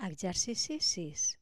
Exercici 6.